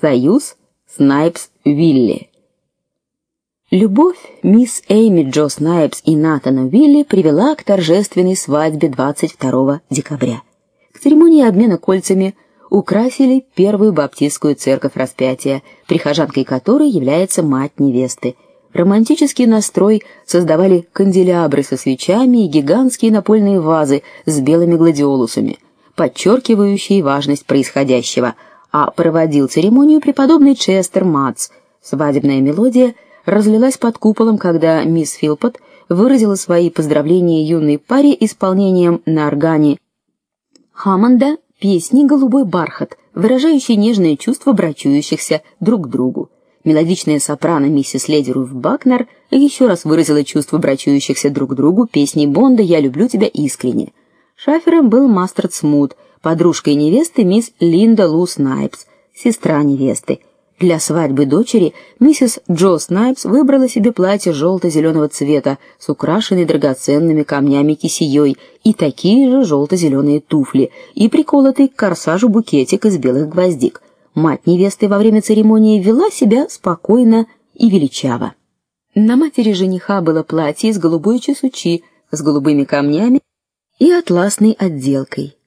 Союз Снайпс-Вилли. Любовь мисс Эйми Джо Снайпс и Натана Вилли привела к торжественной свадьбе 22 декабря. К церемонии обмена кольцами украсили первую баптистскую церковь Распятия, прихожанкой которой является мать невесты. Романтический настрой создавали канделябры со свечами и гигантские напольные вазы с белыми гладиолусами, подчеркивающие важность происходящего, а проводил церемонию преподобный Честер Матс. Свадебная мелодия разлилась под куполом, когда мисс Филпот выразила свои поздравления юной паре исполнением на органе Хаммонда песни Голубой бархат, выражающей нежные чувства брачующихся друг к другу. Мелодичная сопрано миссис Леди Руф Бакнер еще раз выразила чувства брачующихся друг к другу песней Бонда Я люблю тебя искренне. Шафером был Мастард Смут, подружкой невесты мисс Линда Лу Снайпс, сестра невесты. Для свадьбы дочери миссис Джо Снайпс выбрала себе платье желто зеленого цвета с украшенной драгоценными камнями кисеей и такие же желто зеленые туфли и приколотый к корсажу букетик из белых гвоздик. Мать невесты во время церемонии вела себя спокойно и величаво. На матери жениха было платье из голубой чесучи с голубыми камнями и атласной отделкой.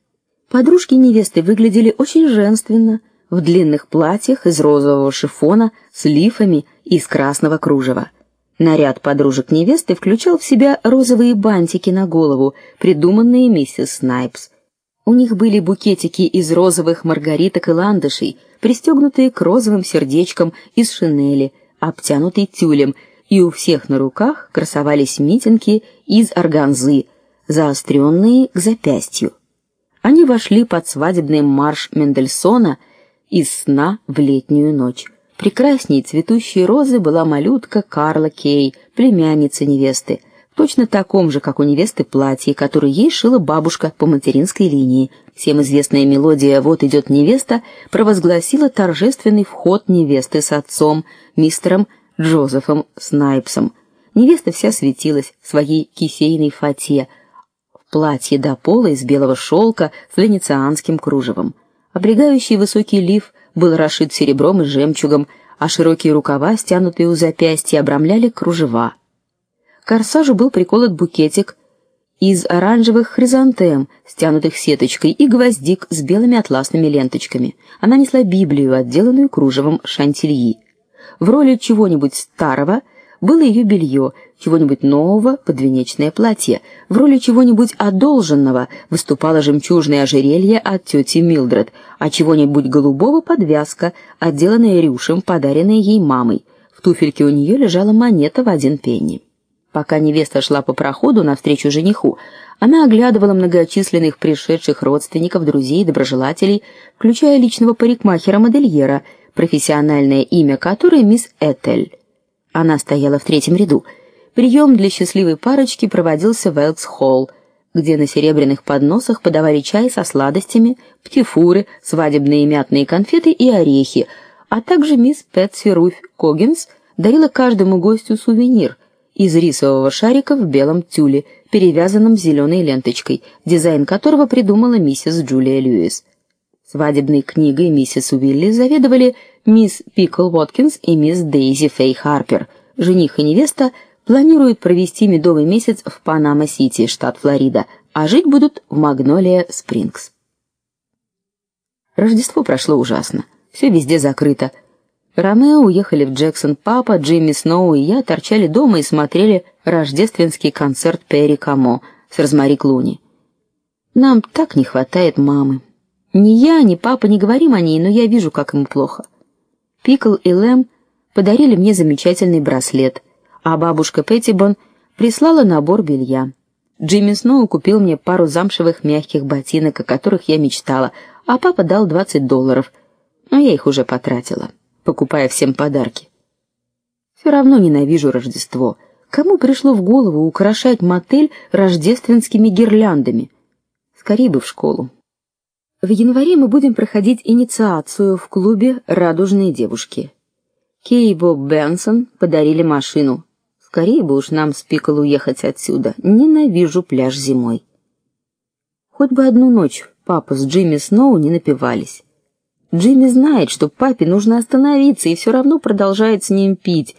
Подружки невесты выглядели очень женственно в длинных платьях из розового шифона с лифами из красного кружева. Наряд подружек невесты включал в себя розовые бантики на голову, придуманные миссис Снайпс. У них были букетики из розовых маргариток и ландышей, пристегнутые к розовым сердечкам из шинели, обтянутые тюлем, и у всех на руках красовались митинки из органзы, заостренные к запястью. Они вошли под свадебный марш Мендельсона — из сна в летнюю ночь. Прекрасней цветущей розы была малютка Карла Кей, племянница невесты, в точно таком же, как у невесты, платье, которое ей шила бабушка по материнской линии. Всем известная мелодия Вот идет невеста провозгласила торжественный вход невесты с отцом, мистером Джозефом Снайпсом. Невеста вся светилась в своей кисейной фате, платье до пола из белого шелка с венецианским кружевом. Облегающий высокий лиф был расшит серебром и жемчугом, а широкие рукава, стянутые у запястья, обрамляли кружева. К корсажу был приколот букетик из оранжевых хризантем, стянутых сеточкой, и гвоздик с белыми атласными ленточками. Она несла Библию, отделанную кружевом шантильи. В роли чего-нибудь старого было ее белье, чего-нибудь нового подвенечное платье, в роли чего-нибудь одолженного выступало жемчужное ожерелье от тети Милдред, а чего-нибудь голубого подвязка, отделанная рюшем, подаренная ей мамой. В туфельке у нее лежала монета в один пенни. Пока невеста шла по проходу навстречу жениху, она оглядывала многочисленных пришедших родственников, друзей, доброжелателей, включая личного парикмахера-модельера, профессиональное имя которой мисс Этель. Она стояла в третьем ряду. Прием для счастливой парочки проводился в Элкс-холл, где на серебряных подносах подавали чай со сладостями, птифуры, свадебные мятные конфеты и орехи, а также мисс Пэтси Руф Когинс дарила каждому гостю сувенир из рисового шарика в белом тюле, перевязанном зеленой ленточкой, дизайн которого придумала миссис Джулия Льюис. Свадебной книгой миссис Уилли заведовали мисс Пикл Уоткинс и мисс Дейзи Фей Харпер. Жених и невеста планируют провести медовый месяц в Панама-Сити, штат Флорида, а жить будут в Магнолия Спрингс. Рождество прошло ужасно. Все везде закрыто. Ромео уехали в Джексон, папа, Джимми Сноу и я торчали дома и смотрели рождественский концерт Перри Камо с Розмари Клуни. Нам так не хватает мамы. Ни я, ни папа не говорим о ней, но я вижу, как ему плохо. Пикл и Лэм подарили мне замечательный браслет, а бабушка Петтибон прислала набор белья. Джимми Сноу купил мне пару замшевых мягких ботинок, о которых я мечтала, а папа дал 20 долларов. Но я их уже потратила, покупая всем подарки. Все равно ненавижу Рождество. Кому пришло в голову украшать мотель рождественскими гирляндами? Скорее бы в школу. В январе мы будем проходить инициацию в клубе Радужные девушки. Кей и Боб Бенсон подарили машину. Скорее бы уж нам с Пикол уехать отсюда. Ненавижу пляж зимой. Хоть бы одну ночь папа с Джимми Сноу не напивались. Джимми знает, что папе нужно остановиться, и все равно продолжает с ним пить.